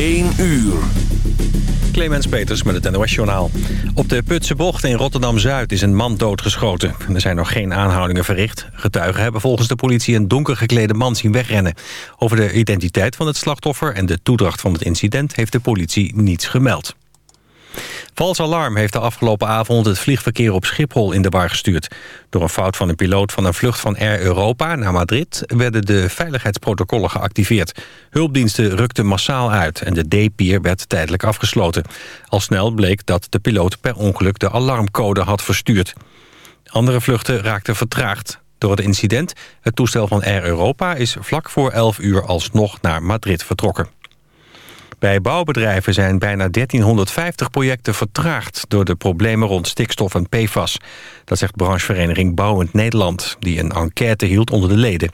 1 uur. Clemens Peters met het NOS Journaal. Op de Putse Bocht in Rotterdam-Zuid is een man doodgeschoten. Er zijn nog geen aanhoudingen verricht. Getuigen hebben volgens de politie een donker geklede man zien wegrennen. Over de identiteit van het slachtoffer en de toedracht van het incident... heeft de politie niets gemeld. Vals Alarm heeft de afgelopen avond het vliegverkeer op Schiphol in de war gestuurd. Door een fout van een piloot van een vlucht van Air Europa naar Madrid... werden de veiligheidsprotocollen geactiveerd. Hulpdiensten rukten massaal uit en de D-pier werd tijdelijk afgesloten. Al snel bleek dat de piloot per ongeluk de alarmcode had verstuurd. Andere vluchten raakten vertraagd. Door het incident, het toestel van Air Europa is vlak voor 11 uur alsnog naar Madrid vertrokken. Bij bouwbedrijven zijn bijna 1350 projecten vertraagd... door de problemen rond stikstof en PFAS. Dat zegt branchevereniging Bouwend Nederland... die een enquête hield onder de leden.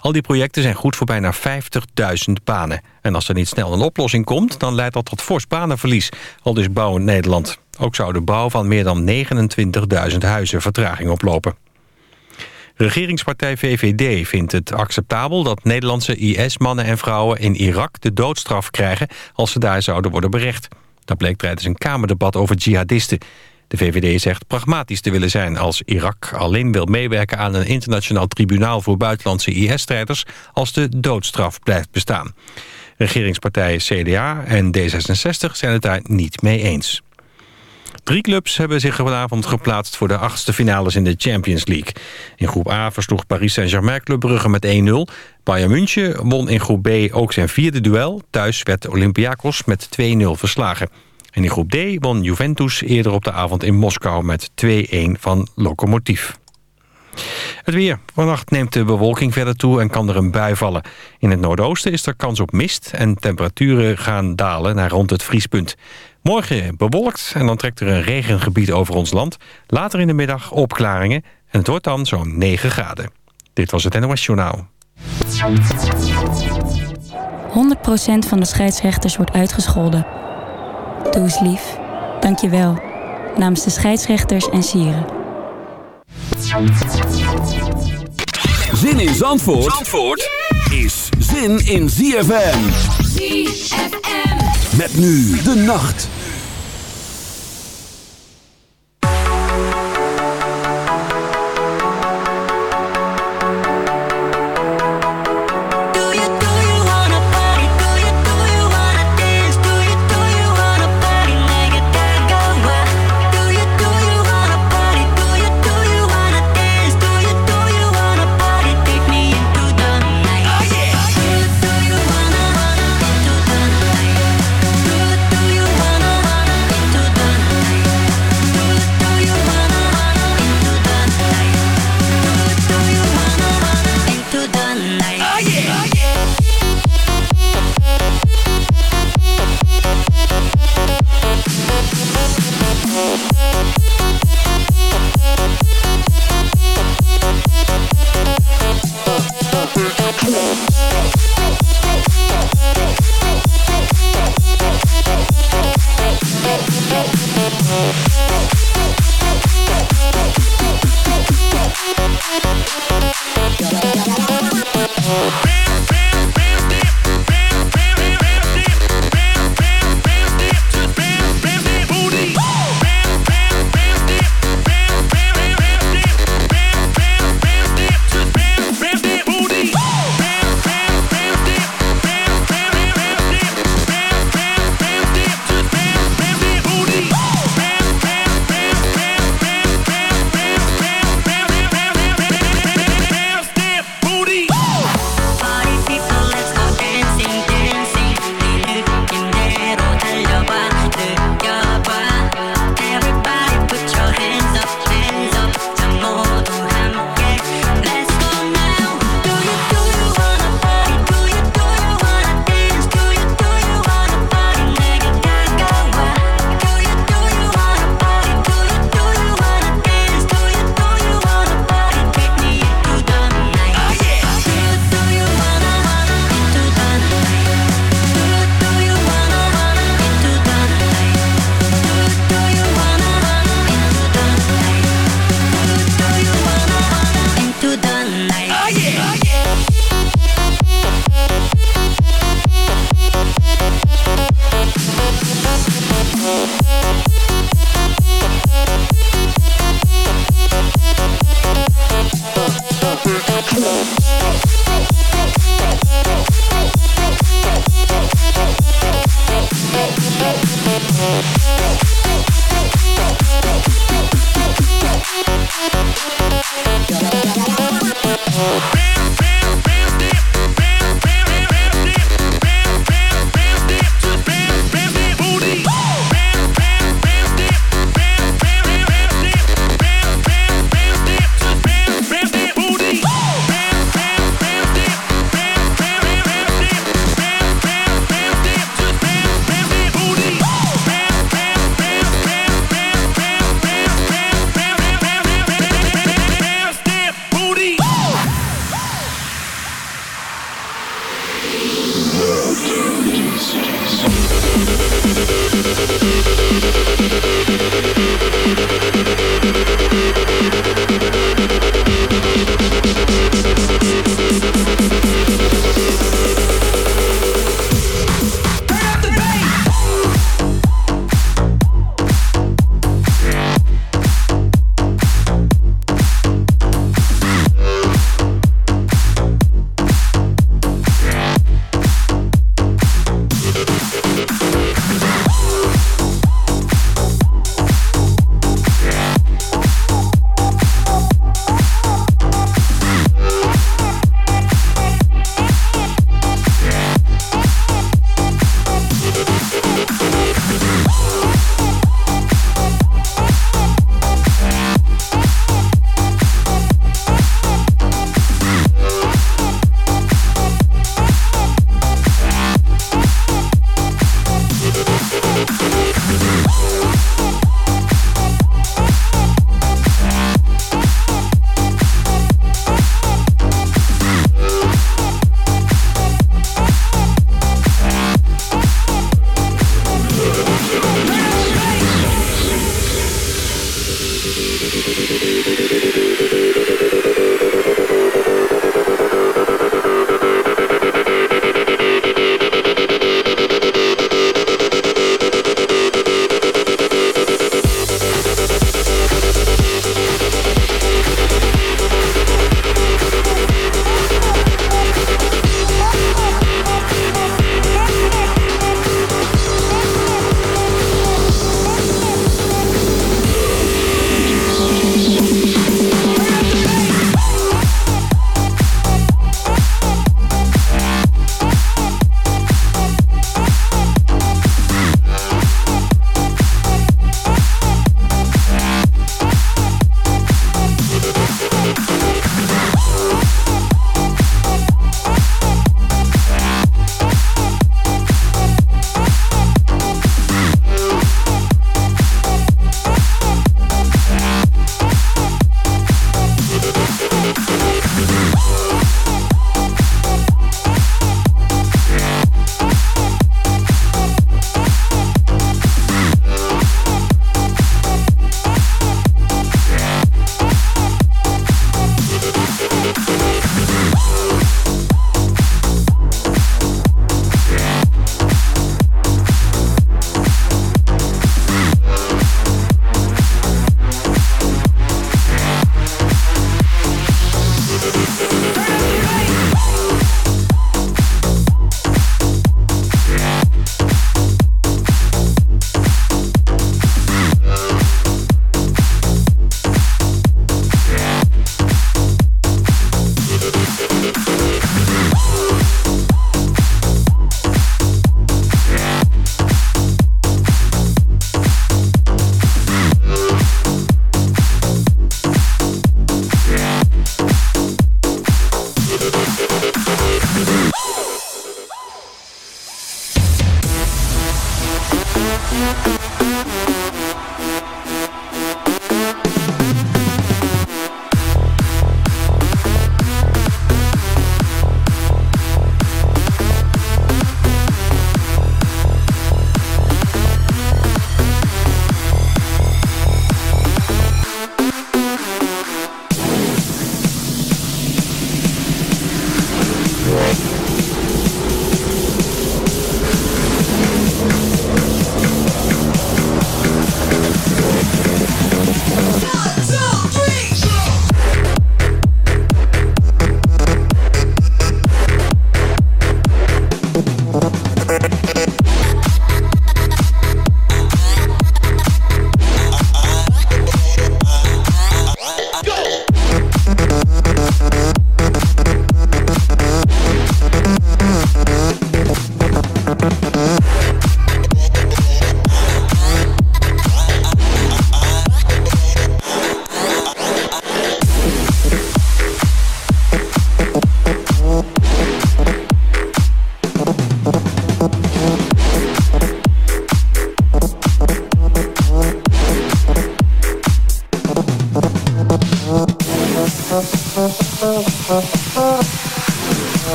Al die projecten zijn goed voor bijna 50.000 banen. En als er niet snel een oplossing komt... dan leidt dat tot fors banenverlies, al dus Bouwend Nederland. Ook zou de bouw van meer dan 29.000 huizen vertraging oplopen. Regeringspartij VVD vindt het acceptabel dat Nederlandse IS-mannen en vrouwen in Irak de doodstraf krijgen als ze daar zouden worden berecht. Dat bleek tijdens een kamerdebat over jihadisten. De VVD zegt pragmatisch te willen zijn als Irak alleen wil meewerken aan een internationaal tribunaal voor buitenlandse IS-strijders als de doodstraf blijft bestaan. Regeringspartijen CDA en D66 zijn het daar niet mee eens. Drie clubs hebben zich vanavond geplaatst voor de achtste finales in de Champions League. In groep A versloeg Paris Saint-Germain Club Brugge met 1-0. Bayern München won in groep B ook zijn vierde duel. Thuis werd Olympiakos met 2-0 verslagen. En in groep D won Juventus eerder op de avond in Moskou met 2-1 van Lokomotief. Het weer. Vannacht neemt de bewolking verder toe en kan er een bui vallen. In het noordoosten is er kans op mist en temperaturen gaan dalen naar rond het vriespunt. Morgen bewolkt en dan trekt er een regengebied over ons land. Later in de middag opklaringen en het wordt dan zo'n 9 graden. Dit was het NOS Journaal. 100% van de scheidsrechters wordt uitgescholden. Doe eens lief. Dank je wel. Namens de scheidsrechters en sieren. Zin in Zandvoort, Zandvoort is zin in ZFM. ZFM. Met nu de nacht.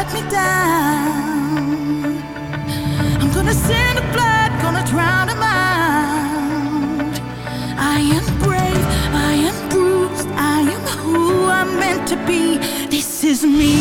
let me down. I'm gonna send the blood, gonna drown him out. I am brave, I am bruised, I am who I'm meant to be. This is me.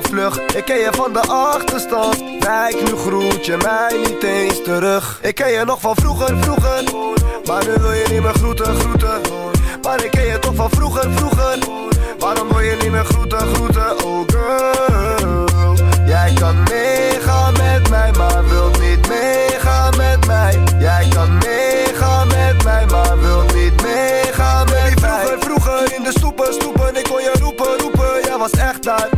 Maar vlug Ik ken je van de achterstand. Kijk, nu groet je mij niet eens terug. Ik ken je nog van vroeger, vroeger. Maar nu wil je niet meer groeten, groeten. Maar ik ken je toch van vroeger, vroeger. Waarom wil je niet meer groeten, groeten, oh girl. Jij kan meegaan met mij, maar wilt niet meegaan met mij. Jij kan meegaan met mij, maar wilt niet meegaan met mij. Vroeger, vroeger in de stoepen, stoepen. Ik kon je roepen, roepen, jij was echt daar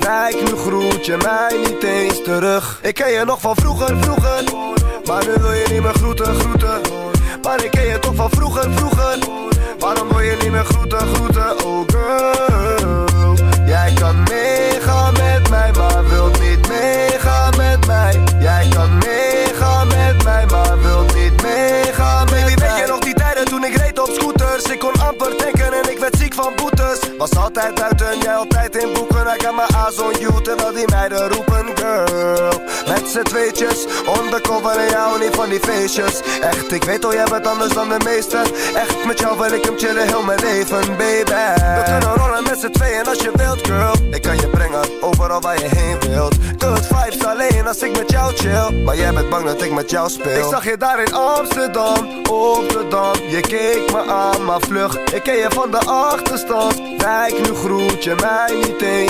Kijk, nu groet je mij niet eens terug. Ik ken je nog van vroeger, vroeger. Maar nu wil je niet meer groeten, groeten. Maar ik ken je toch van vroeger, vroeger. Waarom wil je niet meer groeten, groeten, oh girl. Jij kan meegaan met mij, maar wilt niet meegaan met mij. Jij kan meegaan met mij, maar wilt niet meegaan met Baby, mij. weet je nog die tijden toen ik reed op scooters? Ik kon amper denken en ik werd ziek van boetes. Was altijd buiten, jij altijd in Ik heb mijn aas on you, terwijl die meiden roepen girl. Met z'n tweetjes, undercover en jou niet van die feestjes. Echt, ik weet al, jij bent anders dan de meesten. Echt, met jou wil ik hem chillen heel mijn leven, baby. We kunnen rollen met z'n tweeën als je wilt, girl. Ik kan je brengen, overal waar je heen wilt. Good vibes alleen als ik met jou chill. Maar jij bent bang dat ik met jou speel. Ik zag je daar in Amsterdam, op de Dam. Je keek me aan, maar vlug. Ik ken je van de achterstand. Kijk, nu groet je mij niet eens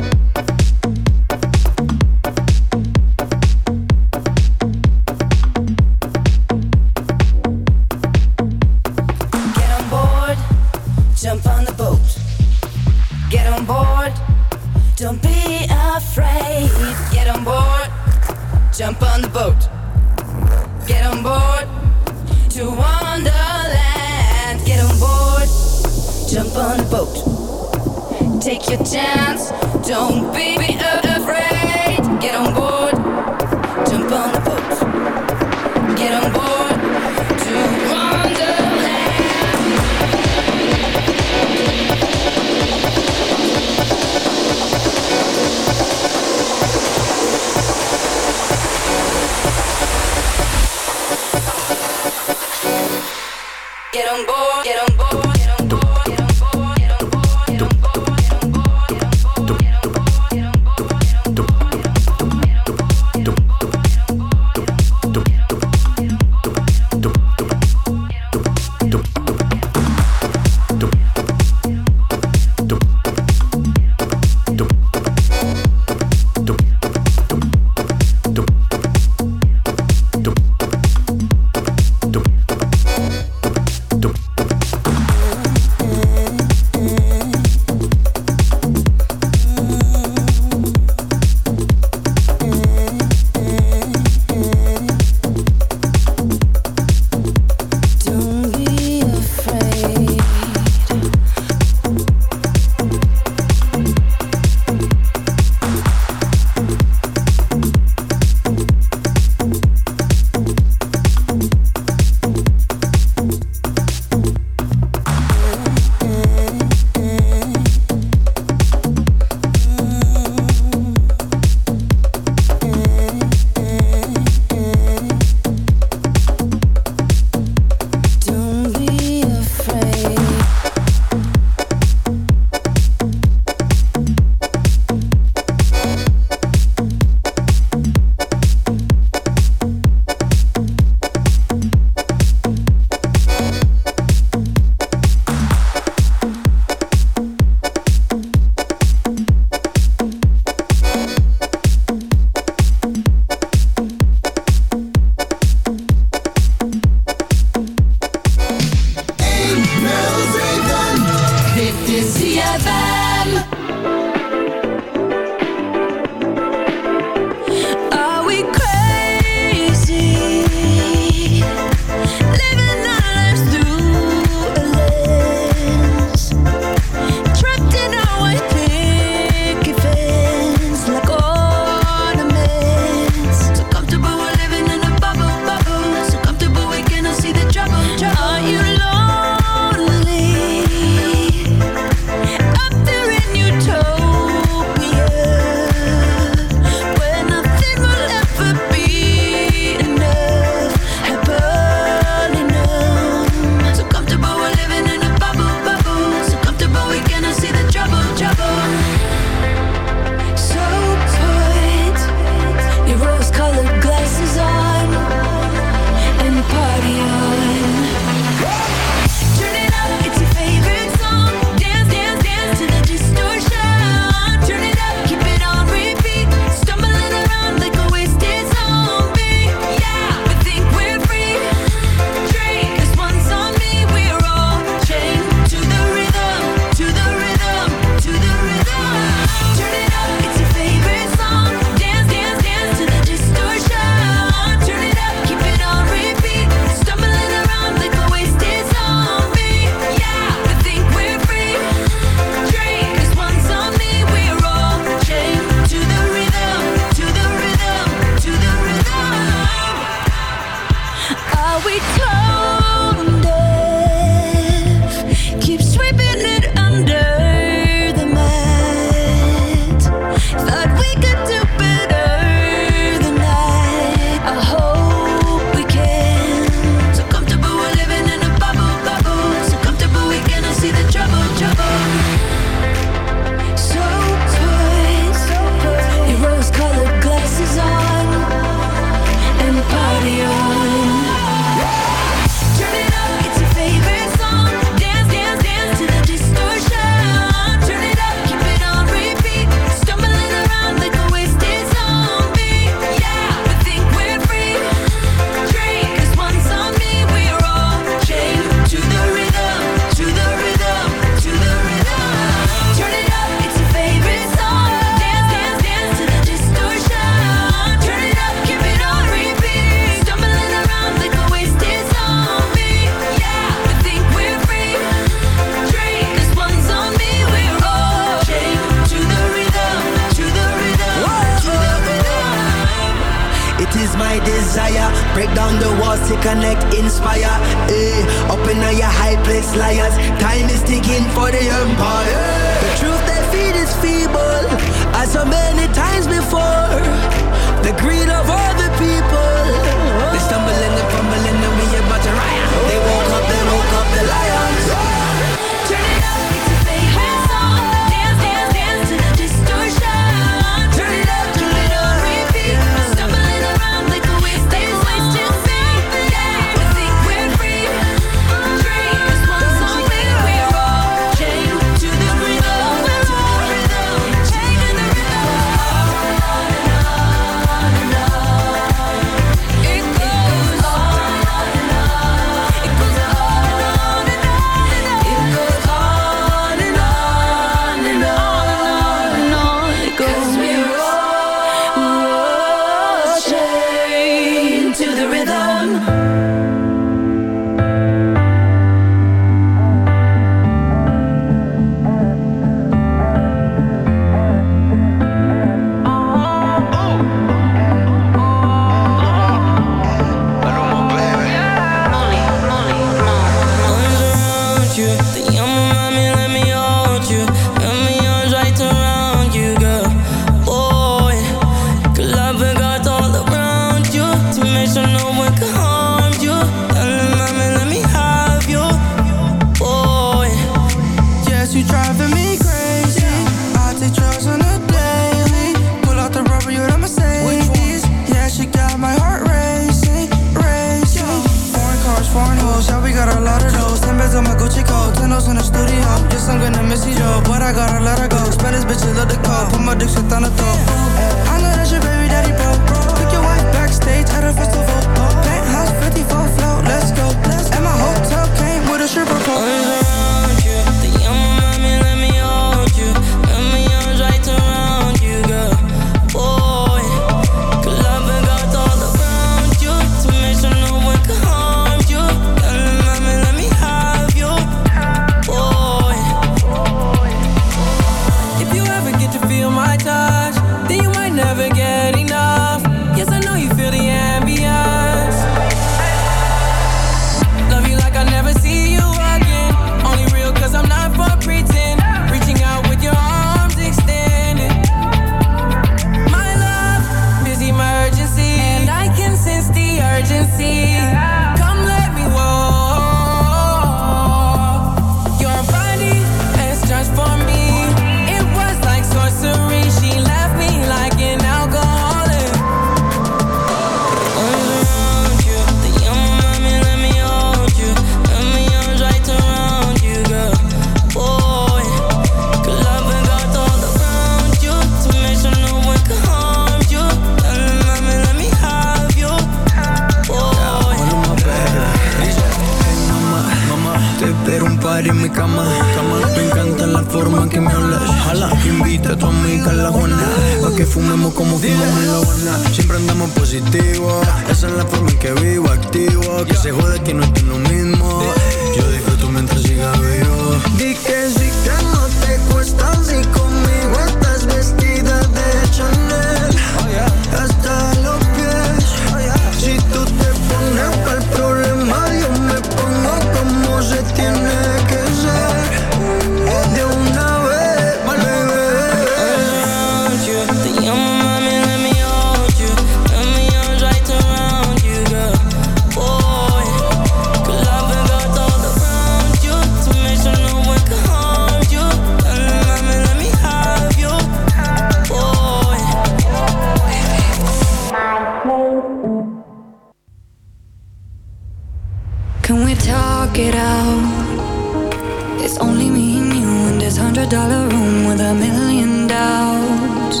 dollar room with a million doubts.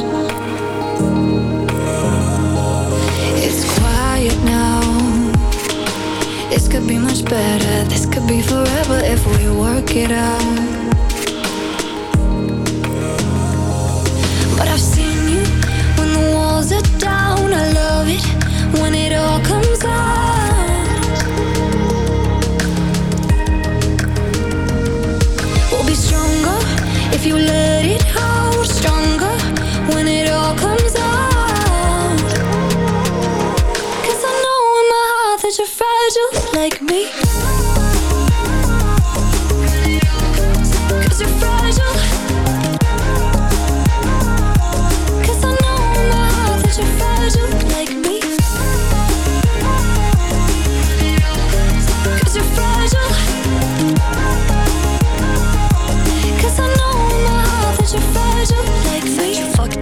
It's quiet now. This could be much better. This could be forever if we work it out.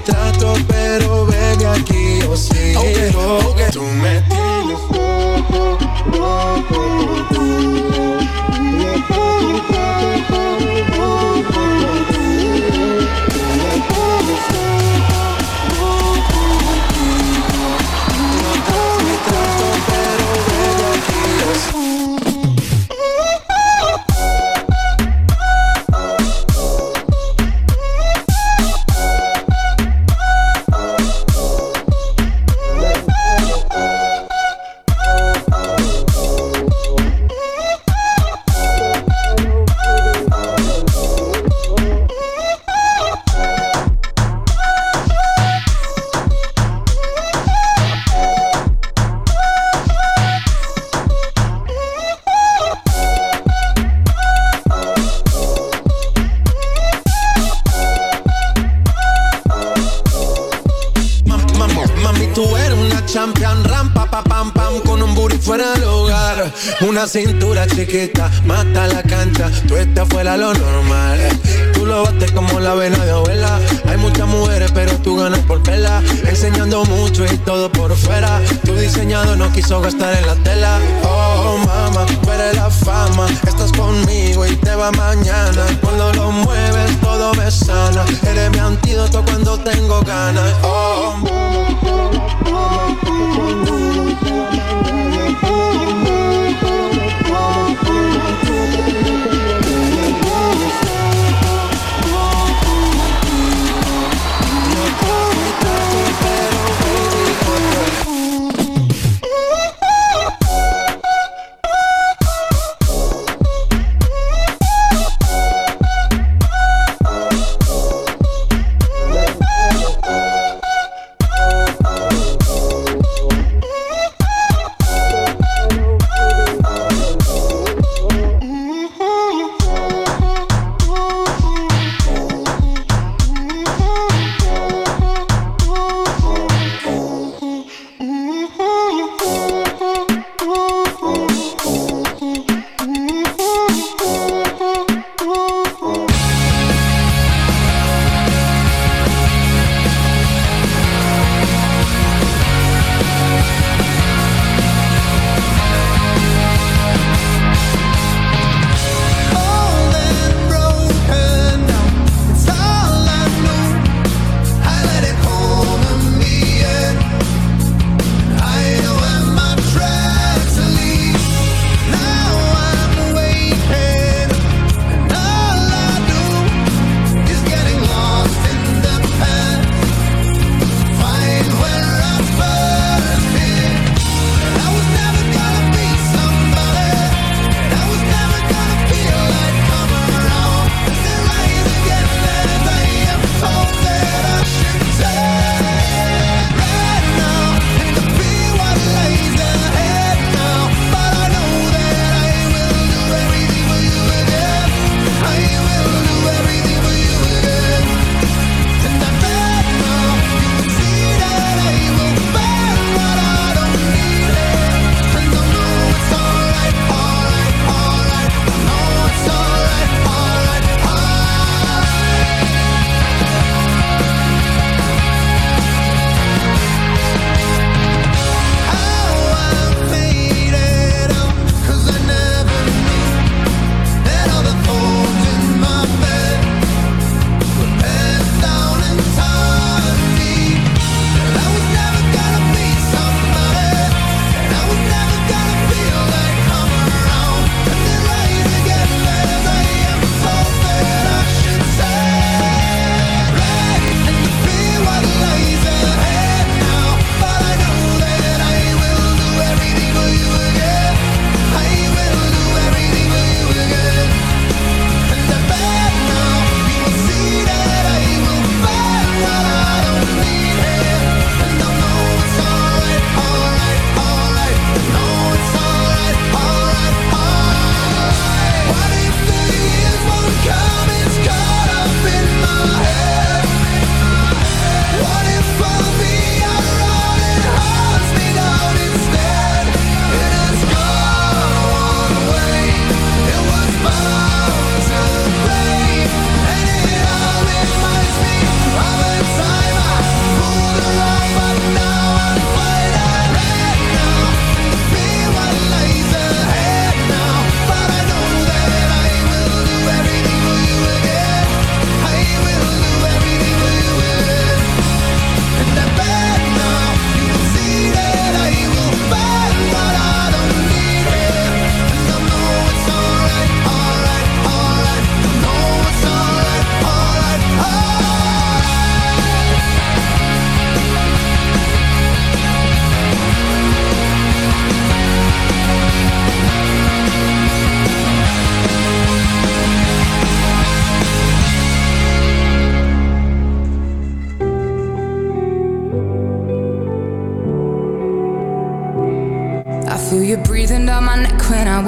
trato, pero ven aquí, o oh, sí.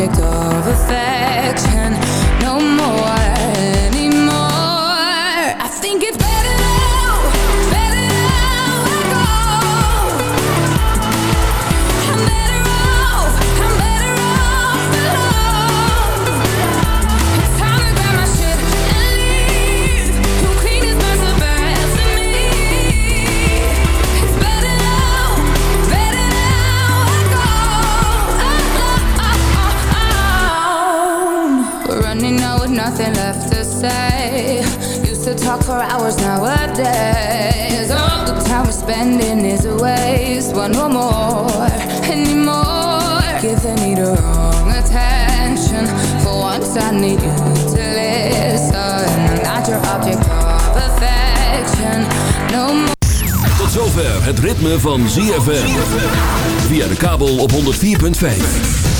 object of affection. Say. Used to talk for hours nowadays. All the time we're spending is a waste. Want no more anymore. Giving me the wrong attention. For once, I need you to listen. I'm not your object of affection. No more. Tot zover het ritme van ZFM. Via de kabel op 104.5.